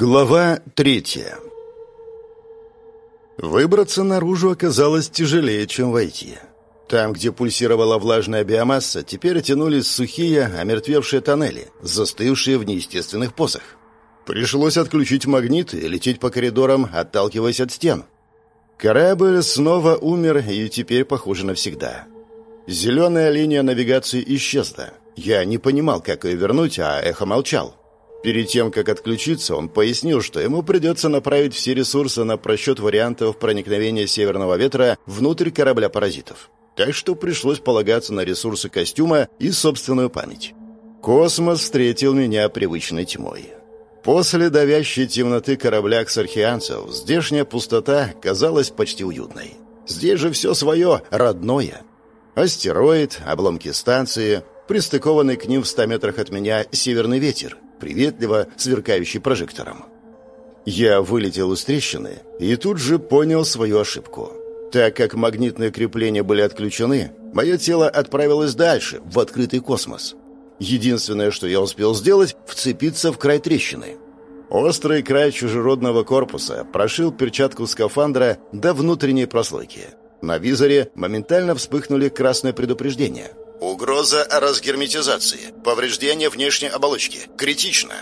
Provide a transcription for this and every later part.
Глава третья Выбраться наружу оказалось тяжелее, чем войти. Там, где пульсировала влажная биомасса, теперь тянулись сухие, омертвевшие тоннели, застывшие в неестественных позах. Пришлось отключить магниты и лететь по коридорам, отталкиваясь от стен. Корабль снова умер и теперь, похоже, навсегда. Зеленая линия навигации исчезла. Я не понимал, как ее вернуть, а эхо молчал. Перед тем, как отключиться, он пояснил, что ему придется направить все ресурсы на просчет вариантов проникновения северного ветра внутрь корабля-паразитов. Так что пришлось полагаться на ресурсы костюма и собственную память. Космос встретил меня привычной тьмой. После давящей темноты корабля ксархианцев здешняя пустота казалась почти уютной. Здесь же все свое, родное. Астероид, обломки станции, пристыкованный к ним в ста метрах от меня северный ветер — приветливо сверкающий прожектором. Я вылетел из трещины и тут же понял свою ошибку. Так как магнитные крепления были отключены, мое тело отправилось дальше, в открытый космос. Единственное, что я успел сделать, вцепиться в край трещины. Острый край чужеродного корпуса прошил перчатку скафандра до внутренней прослойки. На визоре моментально вспыхнули красные предупреждения – Угроза разгерметизации. Повреждение внешней оболочки. Критично.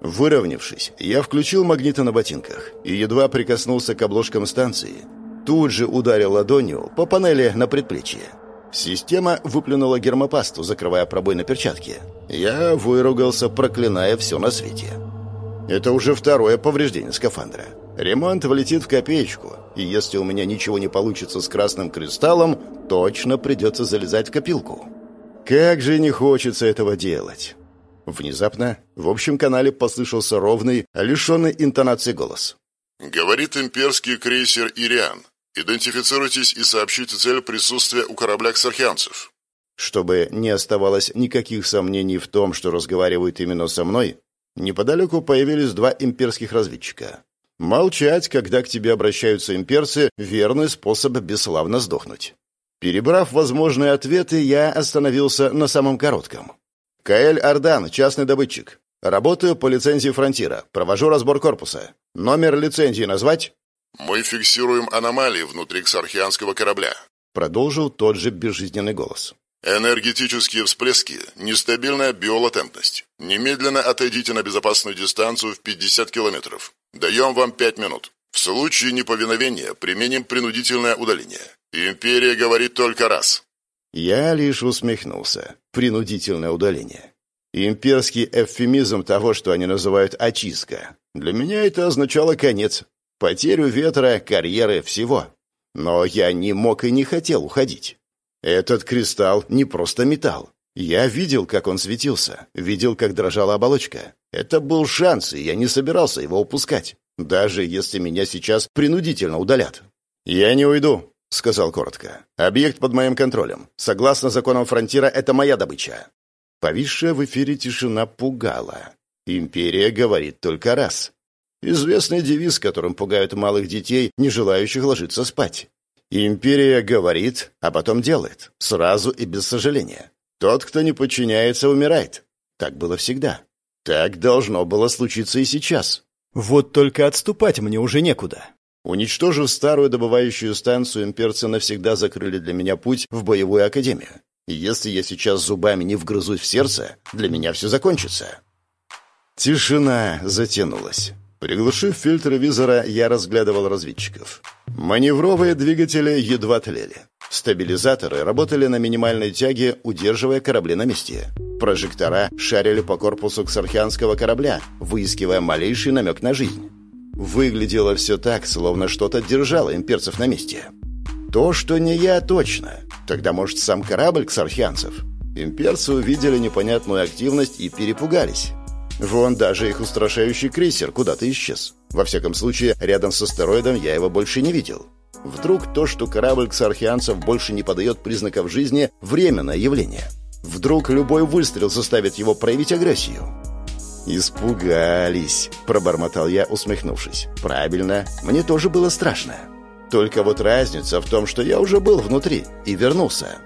Выровнявшись, я включил магниты на ботинках и едва прикоснулся к обложкам станции. Тут же ударил ладонью по панели на предплечье. Система выплюнула гермопасту, закрывая пробой на перчатке. Я выругался, проклиная все на свете. Это уже второе повреждение скафандра. Ремонт влетит в копеечку, и если у меня ничего не получится с красным кристаллом, точно придется залезать в копилку. Как же не хочется этого делать. Внезапно в общем канале послышался ровный, лишенный интонации голос. «Говорит имперский крейсер «Ириан». Идентифицируйтесь и сообщите цель присутствия у корабля ксархианцев». Чтобы не оставалось никаких сомнений в том, что разговаривают именно со мной, неподалеку появились два имперских разведчика. Молчать, когда к тебе обращаются имперцы, верный способ бесславно сдохнуть. Перебрав возможные ответы, я остановился на самом коротком. Каэль Ардан, частный добытчик. Работаю по лицензии Фронтира. Провожу разбор корпуса. Номер лицензии назвать? Мы фиксируем аномалии внутри ксархианского корабля. Продолжил тот же безжизненный голос. Энергетические всплески, нестабильная биолатентность. Немедленно отойдите на безопасную дистанцию в 50 километров. Даем вам 5 минут. В случае неповиновения применим принудительное удаление. Империя говорит только раз. Я лишь усмехнулся. Принудительное удаление. Имперский эвфемизм того, что они называют «очистка». Для меня это означало конец. Потерю ветра, карьеры, всего. Но я не мог и не хотел уходить. Этот кристалл не просто металл. Я видел, как он светился, видел, как дрожала оболочка. Это был шанс, и я не собирался его упускать, даже если меня сейчас принудительно удалят. «Я не уйду», — сказал коротко. «Объект под моим контролем. Согласно законам фронтира, это моя добыча». Повисшая в эфире тишина пугала. «Империя говорит только раз». Известный девиз, которым пугают малых детей, не желающих ложиться спать. Империя говорит, а потом делает, сразу и без сожаления. Тот, кто не подчиняется, умирает. Так было всегда. Так должно было случиться и сейчас. Вот только отступать мне уже некуда. Уничтожив старую добывающую станцию, имперцы навсегда закрыли для меня путь в боевую академию. И если я сейчас зубами не вгрызусь в сердце, для меня все закончится. Тишина затянулась. Приглушив фильтр визора, я разглядывал разведчиков. Маневровые двигатели едва тлели. Стабилизаторы работали на минимальной тяге, удерживая корабли на месте. Прожектора шарили по корпусу ксархианского корабля, выискивая малейший намек на жизнь. Выглядело все так, словно что-то держало имперцев на месте. То, что не я, точно. Тогда, может, сам корабль ксархианцев? Имперцы увидели непонятную активность и перепугались. Вон даже их устрашающий крейсер куда-то исчез. Во всяком случае, рядом с астероидом я его больше не видел. Вдруг то, что корабль ксархианцев больше не подает признаков жизни, временное явление. Вдруг любой выстрел заставит его проявить агрессию. «Испугались», — пробормотал я, усмехнувшись. «Правильно, мне тоже было страшно. Только вот разница в том, что я уже был внутри и вернулся».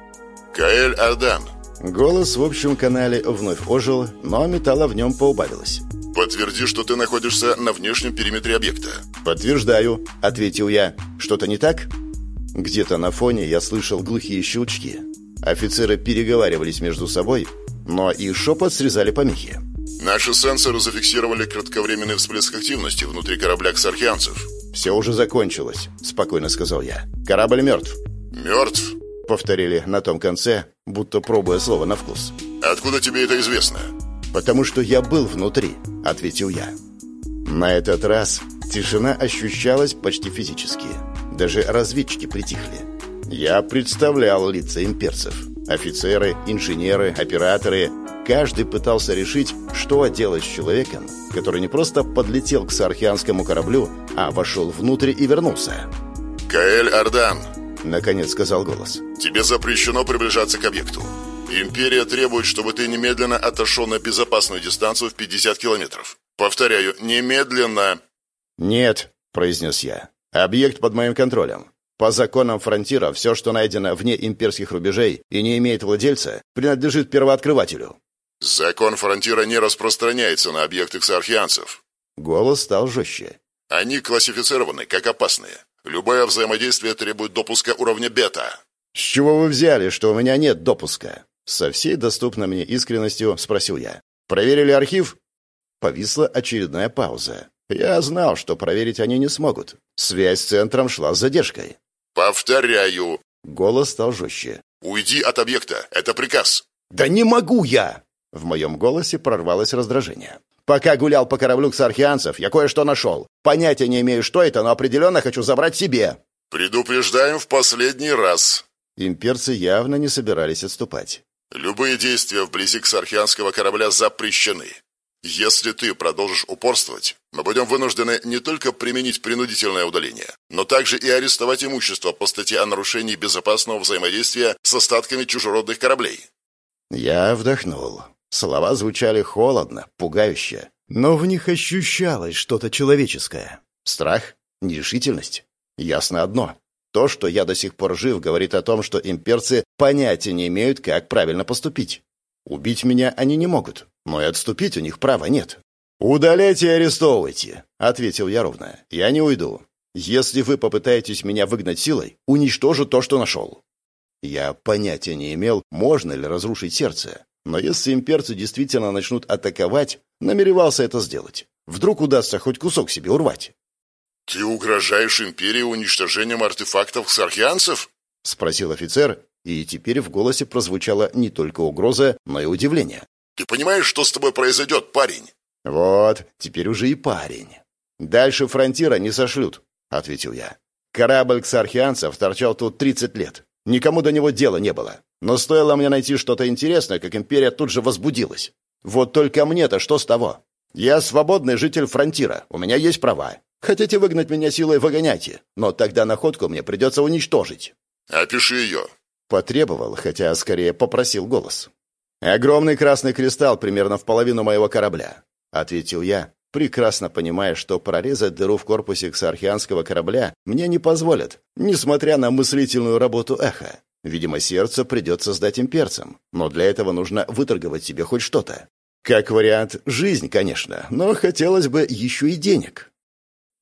«Каэль Ардан, Голос в общем канале вновь ожил, но металла в нем поубавилось. «Подтверди, что ты находишься на внешнем периметре объекта». «Подтверждаю», — ответил я. «Что-то не так?» Где-то на фоне я слышал глухие щелчки. Офицеры переговаривались между собой, но и шепот срезали помехи. Наши сенсоры зафиксировали кратковременный всплеск активности внутри корабля ксархианцев. «Все уже закончилось», — спокойно сказал я. «Корабль мертв». «Мертв?» — повторили на том конце, будто пробуя слово на вкус. «Откуда тебе это известно?» «Потому что я был внутри», — ответил я. На этот раз тишина ощущалась почти физически. Даже разведчики притихли. Я представлял лица имперцев. Офицеры, инженеры, операторы. Каждый пытался решить, что делать с человеком, который не просто подлетел к сархианскому кораблю, а вошел внутрь и вернулся. «Каэль Ардан», — наконец сказал голос. «Тебе запрещено приближаться к объекту. Империя требует, чтобы ты немедленно отошел на безопасную дистанцию в 50 километров. Повторяю, немедленно!» «Нет», — произнес я. «Объект под моим контролем. По законам фронтира все, что найдено вне имперских рубежей и не имеет владельца, принадлежит первооткрывателю». «Закон фронтира не распространяется на объекты ксархианцев». Голос стал жестче. «Они классифицированы как опасные. Любое взаимодействие требует допуска уровня бета». «С чего вы взяли, что у меня нет допуска?» Со всей доступной мне искренностью спросил я. «Проверили архив?» Повисла очередная пауза. Я знал, что проверить они не смогут. Связь с центром шла с задержкой. «Повторяю!» Голос стал жестче. «Уйди от объекта. Это приказ». «Да не могу я!» В моем голосе прорвалось раздражение. «Пока гулял по кораблю ксархианцев, я кое-что нашел. Понятия не имею, что это, но определенно хочу забрать себе». «Предупреждаем в последний раз». Имперцы явно не собирались отступать. «Любые действия вблизи ксархианского корабля запрещены. Если ты продолжишь упорствовать, мы будем вынуждены не только применить принудительное удаление, но также и арестовать имущество по статье о нарушении безопасного взаимодействия с остатками чужеродных кораблей». Я вдохнул. Слова звучали холодно, пугающе, но в них ощущалось что-то человеческое. Страх? Нерешительность? Ясно одно. То, что я до сих пор жив, говорит о том, что имперцы понятия не имеют, как правильно поступить. Убить меня они не могут, но и отступить у них права нет. «Удаляйте и арестовывайте», — ответил я ровно. «Я не уйду. Если вы попытаетесь меня выгнать силой, уничтожу то, что нашел». Я понятия не имел, можно ли разрушить сердце. Но если имперцы действительно начнут атаковать, намеревался это сделать. Вдруг удастся хоть кусок себе урвать. «Ты угрожаешь империи уничтожением артефактов ксархианцев?» — спросил офицер, и теперь в голосе прозвучала не только угроза, но и удивление. «Ты понимаешь, что с тобой произойдет, парень?» «Вот, теперь уже и парень. Дальше фронтира не сошлют», — ответил я. «Корабль ксархианцев торчал тут 30 лет. Никому до него дела не было. Но стоило мне найти что-то интересное, как империя тут же возбудилась. Вот только мне-то что с того? Я свободный житель фронтира, у меня есть права. Хотите выгнать меня силой, выгоняйте. Но тогда находку мне придется уничтожить». «Опиши ее», — потребовал, хотя скорее попросил голос. «Огромный красный кристалл примерно в половину моего корабля», — ответил я, прекрасно понимая, что прорезать дыру в корпусе ксархианского корабля мне не позволят, несмотря на мыслительную работу эхо. Видимо, сердце придется сдать имперцам, но для этого нужно выторговать себе хоть что-то. Как вариант, жизнь, конечно, но хотелось бы еще и денег.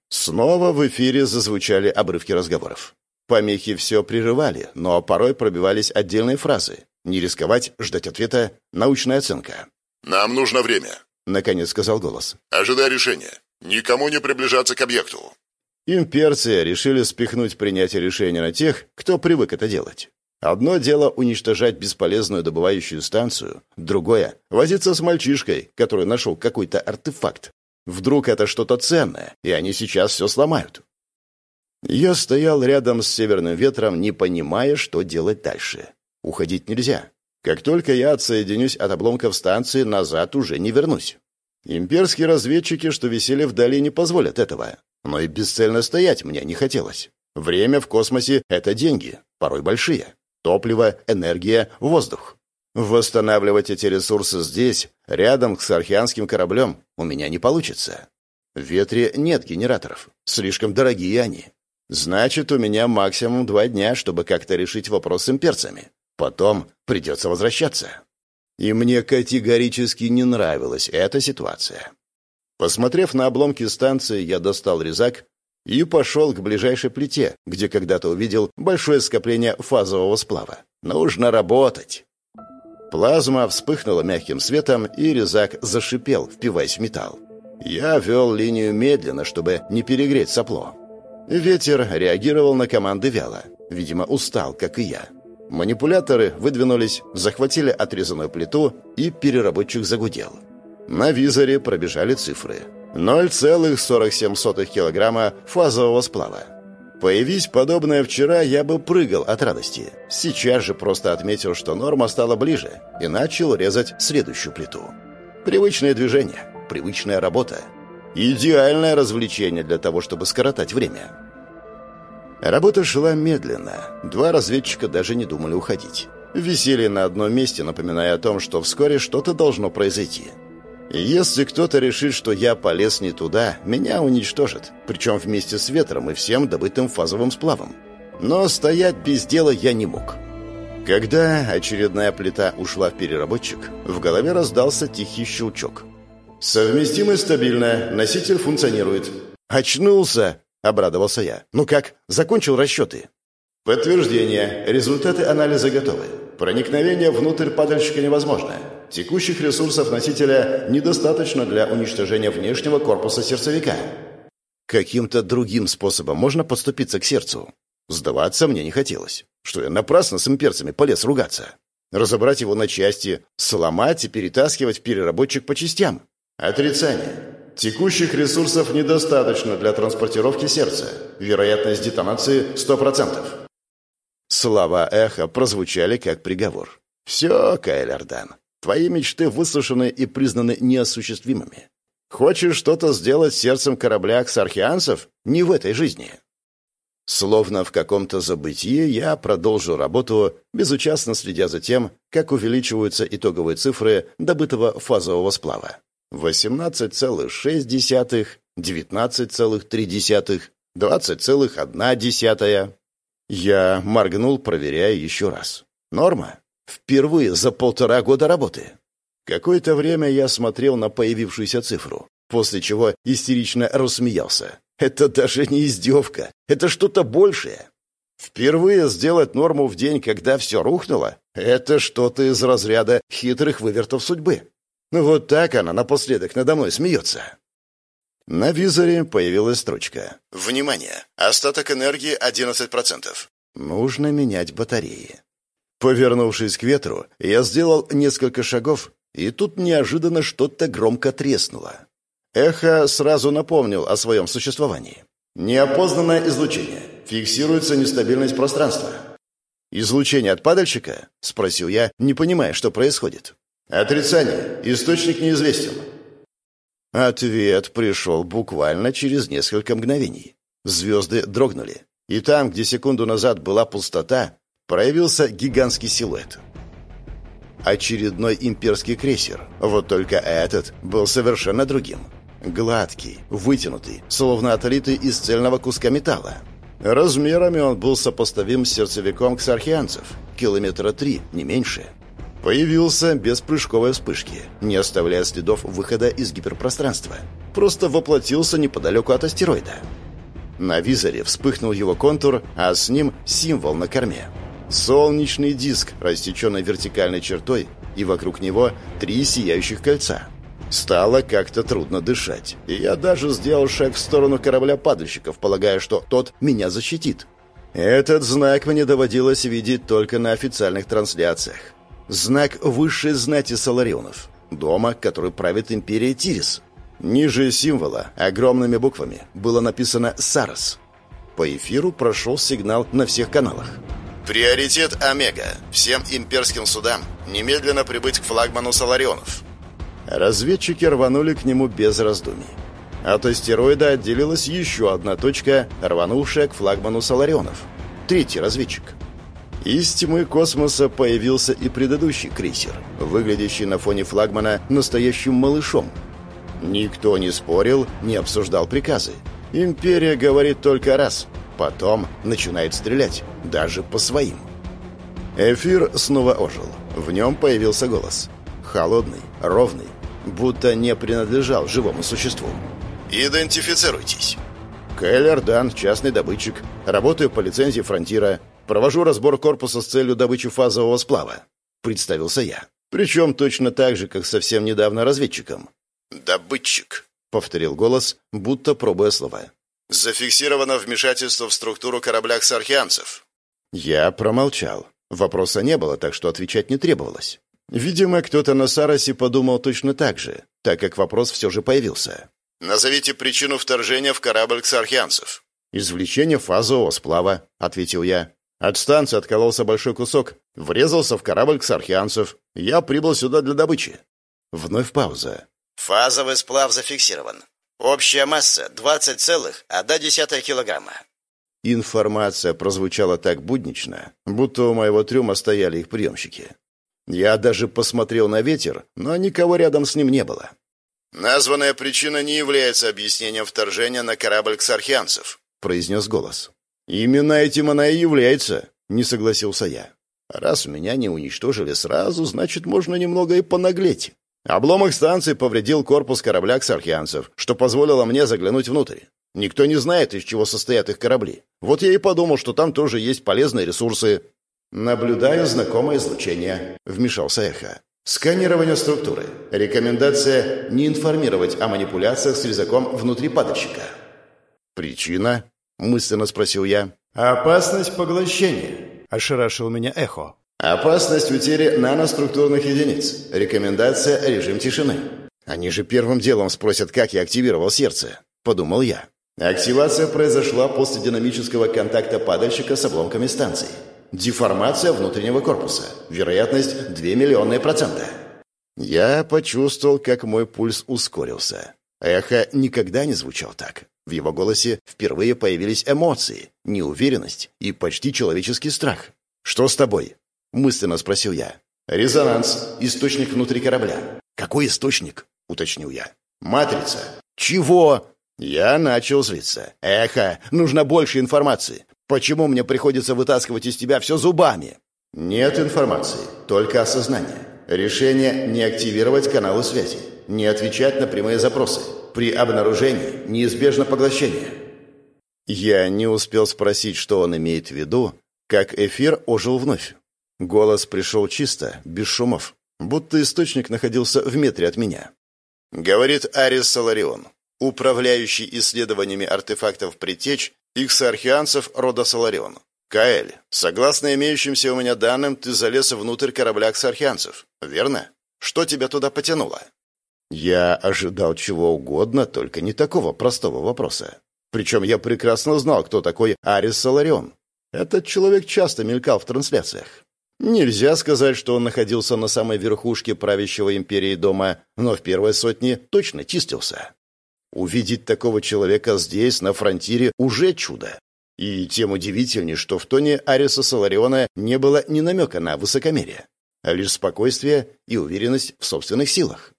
Снова в эфире зазвучали обрывки разговоров. Помехи все прерывали, но порой пробивались отдельные фразы. Не рисковать, ждать ответа, научная оценка. «Нам нужно время», — наконец сказал голос. «Ожидай решения. Никому не приближаться к объекту». Имперцы решили спихнуть принятие решения на тех, кто привык это делать. Одно дело уничтожать бесполезную добывающую станцию, другое — возиться с мальчишкой, который нашел какой-то артефакт. Вдруг это что-то ценное, и они сейчас все сломают. Я стоял рядом с северным ветром, не понимая, что делать дальше. Уходить нельзя. Как только я отсоединюсь от обломков станции, назад уже не вернусь. Имперские разведчики, что висели вдали, не позволят этого. Но и бесцельно стоять мне не хотелось. Время в космосе — это деньги, порой большие. Топливо, энергия, воздух. Восстанавливать эти ресурсы здесь, рядом с архианским кораблем, у меня не получится. В ветре нет генераторов. Слишком дорогие они. Значит, у меня максимум два дня, чтобы как-то решить вопрос с имперцами. Потом придется возвращаться. И мне категорически не нравилась эта ситуация. Посмотрев на обломки станции, я достал резак и пошел к ближайшей плите, где когда-то увидел большое скопление фазового сплава. Нужно работать. Плазма вспыхнула мягким светом, и резак зашипел, впиваясь в металл. Я вел линию медленно, чтобы не перегреть сопло. Ветер реагировал на команды вяло. Видимо, устал, как и я. Манипуляторы выдвинулись, захватили отрезанную плиту, и переработчик загудел. На визоре пробежали цифры. 0,47 килограмма фазового сплава. Появись подобное вчера, я бы прыгал от радости. Сейчас же просто отметил, что норма стала ближе, и начал резать следующую плиту. Привычное движение, привычная работа. Идеальное развлечение для того, чтобы скоротать время. Работа шла медленно. Два разведчика даже не думали уходить. Висели на одном месте, напоминая о том, что вскоре что-то должно произойти. Если кто-то решит, что я полез не туда, меня уничтожат, причем вместе с ветром и всем добытым фазовым сплавом. Но стоять без дела я не мог. Когда очередная плита ушла в переработчик, в голове раздался тихий щелчок. «Совместимость стабильная, носитель функционирует». «Очнулся!» — обрадовался я. «Ну как, закончил расчеты?» «Подтверждение. Результаты анализа готовы. Проникновение внутрь падальщика невозможно. Текущих ресурсов носителя недостаточно для уничтожения внешнего корпуса сердцевика. Каким-то другим способом можно подступиться к сердцу. Сдаваться мне не хотелось. Что я напрасно с имперцами полез ругаться. Разобрать его на части, сломать и перетаскивать переработчик по частям. Отрицание. Текущих ресурсов недостаточно для транспортировки сердца. Вероятность детонации 100%. Слова эхо прозвучали как приговор. «Все, Кайлердан, Твои мечты высушены и признаны неосуществимыми. Хочешь что-то сделать сердцем корабля ксархианцев? Не в этой жизни. Словно в каком-то забытии я продолжу работу, безучастно следя за тем, как увеличиваются итоговые цифры добытого фазового сплава. 18,6, 19,3, 20,1. Я моргнул, проверяя еще раз. Норма. Впервые за полтора года работы. Какое-то время я смотрел на появившуюся цифру, после чего истерично рассмеялся. Это даже не издевка, это что-то большее. Впервые сделать норму в день, когда все рухнуло, это что-то из разряда хитрых вывертов судьбы. Вот так она напоследок надо мной смеется. На визоре появилась строчка. «Внимание! Остаток энергии 11%. Нужно менять батареи». Повернувшись к ветру, я сделал несколько шагов, и тут неожиданно что-то громко треснуло. Эхо сразу напомнил о своем существовании. «Неопознанное излучение. Фиксируется нестабильность пространства». «Излучение от падальщика?» — спросил я, не понимая, что происходит. «Отрицание. Источник неизвестен». Ответ пришел буквально через несколько мгновений. Звезды дрогнули. И там, где секунду назад была пустота, проявился гигантский силуэт. Очередной имперский крейсер. Вот только этот был совершенно другим. Гладкий, вытянутый, словно отлитый из цельного куска металла. Размерами он был сопоставим с сердцевиком ксархианцев. Километра три, не меньше. Появился без прыжковой вспышки, не оставляя следов выхода из гиперпространства. Просто воплотился неподалеку от астероида. На визоре вспыхнул его контур, а с ним символ на корме. Солнечный диск, рассеченный вертикальной чертой, и вокруг него три сияющих кольца. Стало как-то трудно дышать, и я даже сделал шаг в сторону корабля падальщиков, полагая, что тот меня защитит. Этот знак мне доводилось видеть только на официальных трансляциях. Знак высшей знати Соларионов, дома, который правит империя Тирис. Ниже символа, огромными буквами, было написано «Сарас». По эфиру прошел сигнал на всех каналах. Приоритет Омега. Всем имперским судам немедленно прибыть к флагману Соларионов. Разведчики рванули к нему без раздумий. От астероида отделилась еще одна точка, рванувшая к флагману Соларионов. Третий разведчик. Из тьмы космоса появился и предыдущий крейсер, выглядящий на фоне флагмана настоящим малышом. Никто не спорил, не обсуждал приказы. Империя говорит только раз – Потом начинает стрелять, даже по своим. Эфир снова ожил. В нем появился голос. Холодный, ровный, будто не принадлежал живому существу. «Идентифицируйтесь». Кэллер Дан, частный добытчик. Работаю по лицензии «Фронтира». Провожу разбор корпуса с целью добычи фазового сплава. Представился я. Причем точно так же, как совсем недавно разведчиком. «Добытчик», — повторил голос, будто пробуя слова. «Зафиксировано вмешательство в структуру корабля ксархианцев». Я промолчал. Вопроса не было, так что отвечать не требовалось. Видимо, кто-то на Саросе подумал точно так же, так как вопрос все же появился. «Назовите причину вторжения в корабль ксархианцев». «Извлечение фазового сплава», — ответил я. От станции откололся большой кусок, врезался в корабль ксархианцев. Я прибыл сюда для добычи. Вновь пауза. «Фазовый сплав зафиксирован. Общая масса 20,1 килограмма». Информация прозвучала так буднично, будто у моего трюма стояли их приемщики. Я даже посмотрел на ветер, но никого рядом с ним не было. «Названная причина не является объяснением вторжения на корабль ксархианцев», — произнес голос. «Именно этим она и является», — не согласился я. «Раз меня не уничтожили сразу, значит, можно немного и понаглеть». Обломок станции повредил корпус корабля ксархианцев, что позволило мне заглянуть внутрь. Никто не знает, из чего состоят их корабли. Вот я и подумал, что там тоже есть полезные ресурсы. «Наблюдаю знакомое излучение», — вмешался Эхо. «Сканирование структуры. Рекомендация не информировать о манипуляциях с резаком внутри падальщика». «Причина?» — мысленно спросил я. «Опасность поглощения», — ошарашил меня Эхо. «Опасность утери наноструктурных единиц. Рекомендация режим тишины». «Они же первым делом спросят, как я активировал сердце», — подумал я. Активация произошла после динамического контакта падальщика с обломками станции. Деформация внутреннего корпуса. Вероятность 2 миллионные процента. Я почувствовал, как мой пульс ускорился. Эхо никогда не звучал так. В его голосе впервые появились эмоции, неуверенность и почти человеческий страх. «Что с тобой?» – мысленно спросил я. «Резонанс. Источник внутри корабля». «Какой источник?» – уточнил я. «Матрица». «Чего?» Я начал злиться. «Эхо, нужно больше информации. Почему мне приходится вытаскивать из тебя все зубами?» «Нет информации, только осознание. Решение не активировать каналы связи, не отвечать на прямые запросы. При обнаружении неизбежно поглощение». Я не успел спросить, что он имеет в виду, как эфир ожил вновь. Голос пришел чисто, без шумов, будто источник находился в метре от меня. Говорит Арис Соларион, управляющий исследованиями артефактов предтеч иксархианцев рода Соларион. Каэль, согласно имеющимся у меня данным, ты залез внутрь корабля ксархианцев, верно? Что тебя туда потянуло? Я ожидал чего угодно, только не такого простого вопроса. Причем я прекрасно знал, кто такой Арис Соларион. Этот человек часто мелькал в трансляциях. Нельзя сказать, что он находился на самой верхушке правящего империи дома, но в первой сотне точно чистился. Увидеть такого человека здесь, на фронтире, уже чудо. И тем удивительнее, что в тоне Ариса Солариона не было ни намека на высокомерие, а лишь спокойствие и уверенность в собственных силах.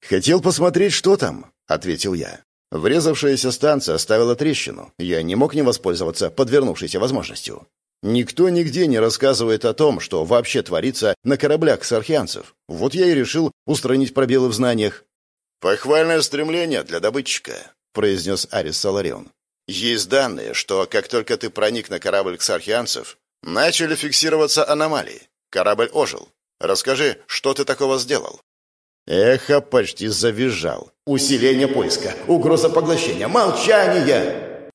«Хотел посмотреть, что там», — ответил я. Врезавшаяся станция оставила трещину. Я не мог не воспользоваться подвернувшейся возможностью. Никто нигде не рассказывает о том, что вообще творится на кораблях сархианцев. Вот я и решил устранить пробелы в знаниях. «Похвальное стремление для добытчика», — произнес Арис Саларион. «Есть данные, что как только ты проник на корабль ксархианцев, начали фиксироваться аномалии. Корабль ожил. Расскажи, что ты такого сделал?» Эхо почти завизжал. «Усиление поиска! Угроза поглощения! Молчание!»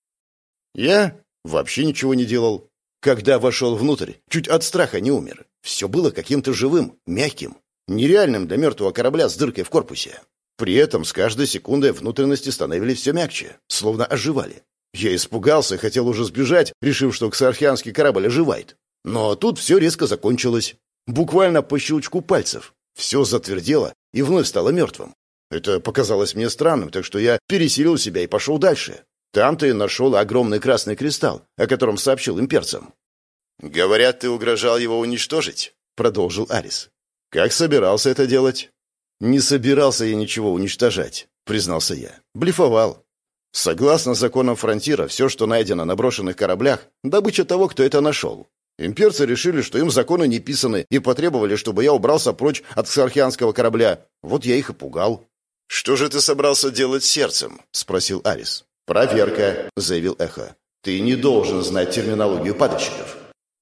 Я вообще ничего не делал. Когда вошел внутрь, чуть от страха не умер. Все было каким-то живым, мягким, нереальным для мертвого корабля с дыркой в корпусе. При этом с каждой секундой внутренности становились все мягче, словно оживали. Я испугался хотел уже сбежать, решив, что ксархианский корабль оживает. Но тут все резко закончилось. Буквально по щелчку пальцев. Все затвердело и вновь стало мертвым. Это показалось мне странным, так что я пересилил себя и пошел дальше. Там-то и нашел огромный красный кристалл, о котором сообщил имперцам. «Говорят, ты угрожал его уничтожить?» — продолжил Арис. «Как собирался это делать?» «Не собирался я ничего уничтожать», — признался я. «Блефовал. Согласно законам фронтира, все, что найдено на брошенных кораблях, добыча того, кто это нашел. Имперцы решили, что им законы не писаны, и потребовали, чтобы я убрался прочь от ксархианского корабля. Вот я их и пугал. «Что же ты собрался делать сердцем?» — спросил Арис. «Проверка», — заявил Эхо. «Ты не должен знать терминологию падальщиков».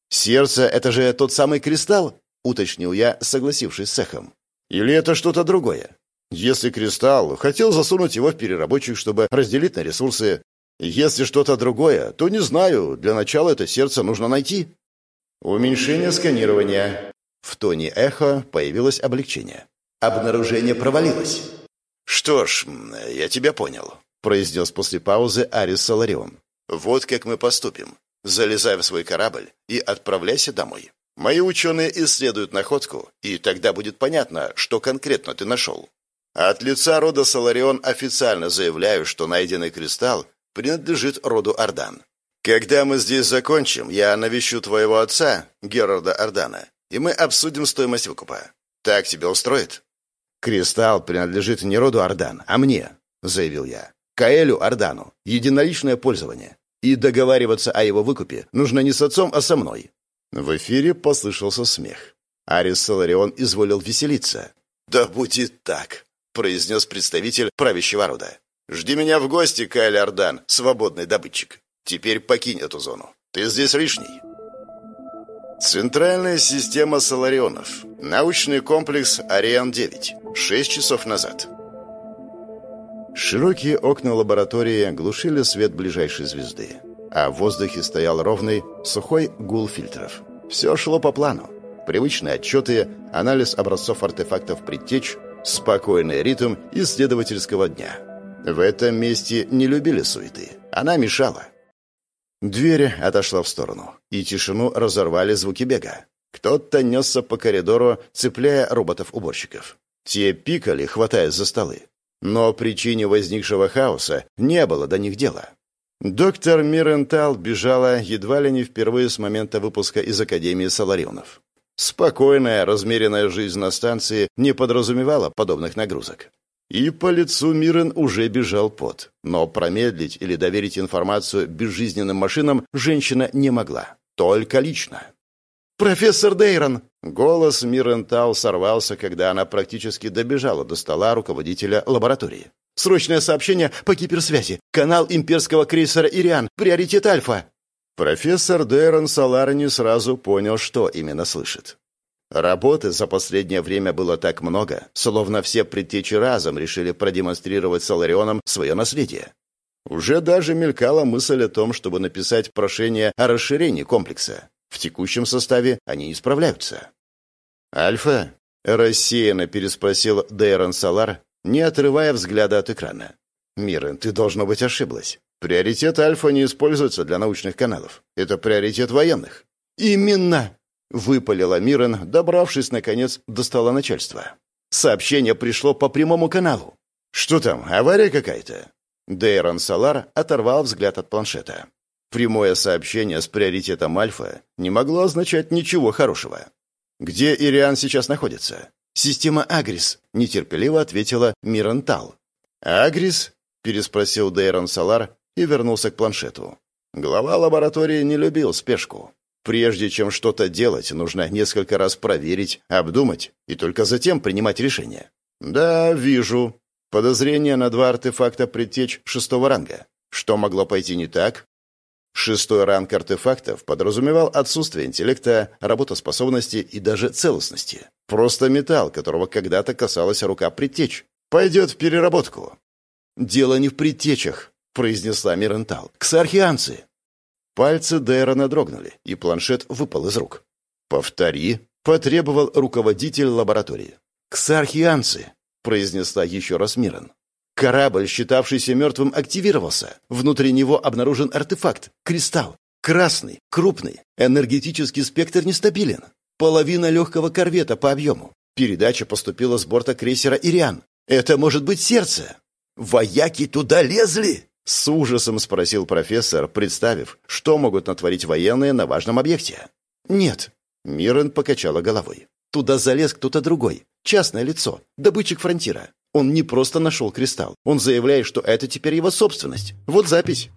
«Сердце — это же тот самый кристалл?» — уточнил я, согласившись с Эхом. «Или это что-то другое? Если кристалл, хотел засунуть его в переработчик, чтобы разделить на ресурсы. Если что-то другое, то не знаю. Для начала это сердце нужно найти». Уменьшение сканирования. В тоне эхо появилось облегчение. Обнаружение провалилось. «Что ж, я тебя понял», — произнес после паузы Арис Соларион. «Вот как мы поступим. Залезай в свой корабль и отправляйся домой. Мои ученые исследуют находку, и тогда будет понятно, что конкретно ты нашел. От лица рода Соларион официально заявляю, что найденный кристалл принадлежит роду Ардан. Когда мы здесь закончим, я навещу твоего отца, Герарда Ардана, и мы обсудим стоимость выкупа. Так тебя устроит?» «Кристалл принадлежит не роду Ардан, а мне», — заявил я. «Каэлю Ардану. Единоличное пользование. И договариваться о его выкупе нужно не с отцом, а со мной». В эфире послышался смех. Арис Соларион изволил веселиться. «Да будет так», — произнес представитель правящего рода. «Жди меня в гости, Каэль Ардан, свободный добытчик». Теперь покинь эту зону. Ты здесь лишний. Центральная система Соларионов. Научный комплекс Ариан-9. Шесть часов назад. Широкие окна лаборатории глушили свет ближайшей звезды, а в воздухе стоял ровный, сухой гул фильтров. Все шло по плану. Привычные отчеты, анализ образцов артефактов предтеч, спокойный ритм исследовательского дня. В этом месте не любили суеты. Она мешала. Дверь отошла в сторону, и тишину разорвали звуки бега. Кто-то несся по коридору, цепляя роботов-уборщиков. Те пикали, хватаясь за столы. Но причине возникшего хаоса не было до них дела. Доктор Мирентал бежала едва ли не впервые с момента выпуска из Академии Соларионов. Спокойная, размеренная жизнь на станции не подразумевала подобных нагрузок. И по лицу Мирен уже бежал пот. Но промедлить или доверить информацию безжизненным машинам женщина не могла. Только лично. «Профессор Дейрон!» Голос Мирен Тау сорвался, когда она практически добежала до стола руководителя лаборатории. «Срочное сообщение по киберсвязи. Канал имперского крейсера «Ириан». Приоритет Альфа». Профессор Дейрон Салар не сразу понял, что именно слышит. Работы за последнее время было так много, словно все предтечи разом решили продемонстрировать Соларионам свое наследие. Уже даже мелькала мысль о том, чтобы написать прошение о расширении комплекса. В текущем составе они не справляются. «Альфа?» — рассеянно переспросил Дейрон Салар, не отрывая взгляда от экрана. «Мирен, ты, должно быть, ошиблась. Приоритет Альфа не используется для научных каналов. Это приоритет военных». «Именно!» Выпалила Мирен, добравшись, наконец, до стола начальства. Сообщение пришло по прямому каналу. «Что там, авария какая-то?» Дейрон Салар оторвал взгляд от планшета. Прямое сообщение с приоритетом Альфа не могло означать ничего хорошего. «Где Ириан сейчас находится?» «Система Агрис», — нетерпеливо ответила Мирен Тал. «Агрис?» — переспросил Дейрон Салар и вернулся к планшету. Глава лаборатории не любил спешку. Прежде чем что-то делать, нужно несколько раз проверить, обдумать и только затем принимать решение. Да, вижу. Подозрение на два артефакта предтеч шестого ранга. Что могло пойти не так? Шестой ранг артефактов подразумевал отсутствие интеллекта, работоспособности и даже целостности. Просто металл, которого когда-то касалась рука предтеч. Пойдет в переработку. «Дело не в предтечах», — произнесла Мирентал. «Ксархианцы. Пальцы Дейрона дрогнули, и планшет выпал из рук. «Повтори», — потребовал руководитель лаборатории. «Ксархианцы», — произнесла еще раз Мирон. Корабль, считавшийся мертвым, активировался. Внутри него обнаружен артефакт — кристалл. Красный, крупный, энергетический спектр нестабилен. Половина легкого корвета по объему. Передача поступила с борта крейсера «Ириан». Это может быть сердце. Вояки туда лезли! С ужасом спросил профессор, представив, что могут натворить военные на важном объекте. «Нет». Мирен покачала головой. «Туда залез кто-то другой. Частное лицо. Добытчик фронтира. Он не просто нашел кристалл. Он заявляет, что это теперь его собственность. Вот запись».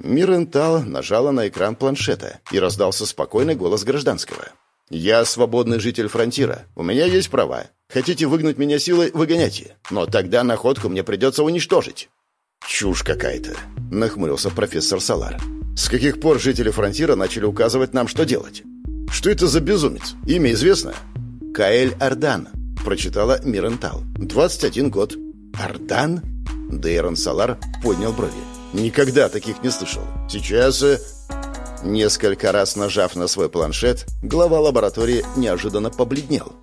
Мирентал нажала на экран планшета, и раздался спокойный голос гражданского. «Я свободный житель фронтира. У меня есть права. Хотите выгнать меня силой – выгоняйте. Но тогда находку мне придется уничтожить». «Чушь какая-то», – нахмурился профессор Салар. «С каких пор жители фронтира начали указывать нам, что делать? Что это за безумец? Имя известно?» «Каэль Ардан», – прочитала Мирентал. «21 год». «Ардан?» Дейрон Салар поднял брови. «Никогда таких не слышал. Сейчас...» э, Несколько раз нажав на свой планшет, глава лаборатории неожиданно побледнел.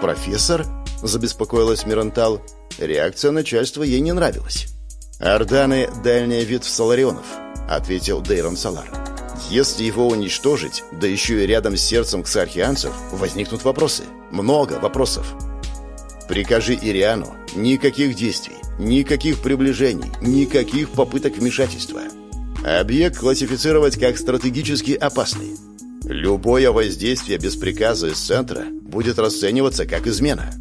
«Профессор?» – забеспокоилась Мирантал. Реакция начальства ей не нравилась. «Орданы – дальний вид Соларионов», – ответил Дейрон Салар. «Если его уничтожить, да еще и рядом с сердцем ксархианцев, возникнут вопросы. Много вопросов. Прикажи Ириану никаких действий, никаких приближений, никаких попыток вмешательства. Объект классифицировать как стратегически опасный. Любое воздействие без приказа из центра будет расцениваться как измена.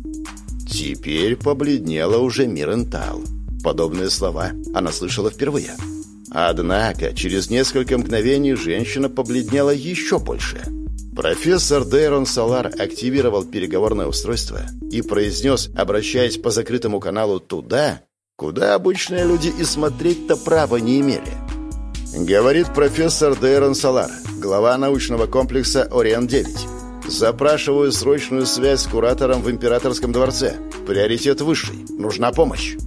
Теперь побледнела уже Мирентал. Подобные слова она слышала впервые. Однако через несколько мгновений женщина побледнела еще больше. Профессор Дейрон Салар активировал переговорное устройство и произнес, обращаясь по закрытому каналу туда, куда обычные люди и смотреть-то права не имели – Говорит профессор Дейрон Салар, глава научного комплекса «Орион-9». Запрашиваю срочную связь с куратором в Императорском дворце. Приоритет высший. Нужна помощь.